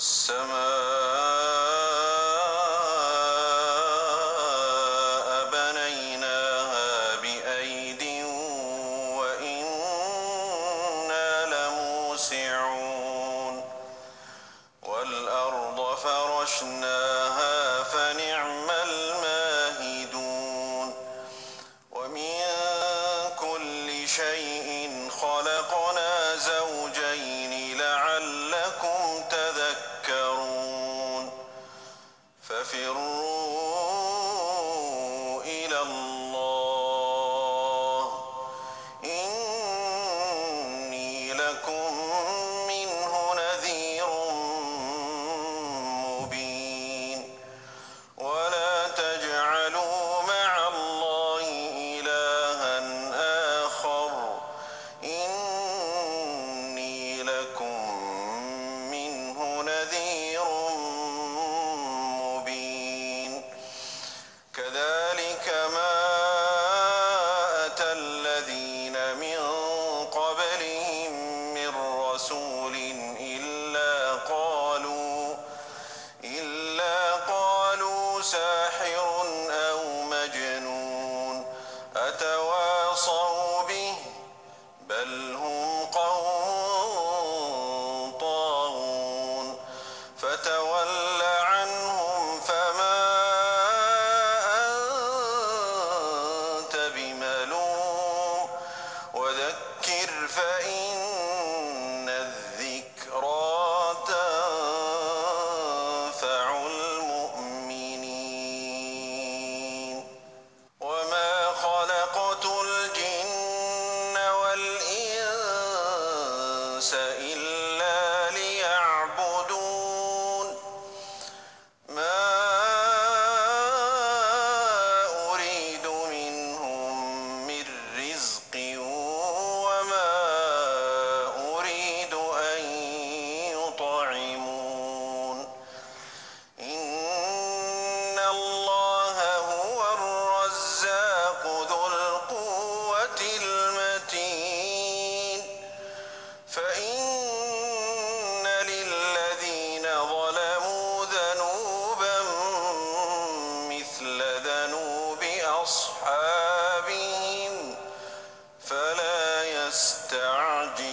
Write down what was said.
والسماء بنيناها بأيد وإنا لموسعون والأرض فرشناها فنعم الماهدون ومن كل شيء خلقنا زوجين ففروا إلى الله كذلك ما أتى الذين من قبلهم من رسول والإنس أصحابهم فلا يستعجل.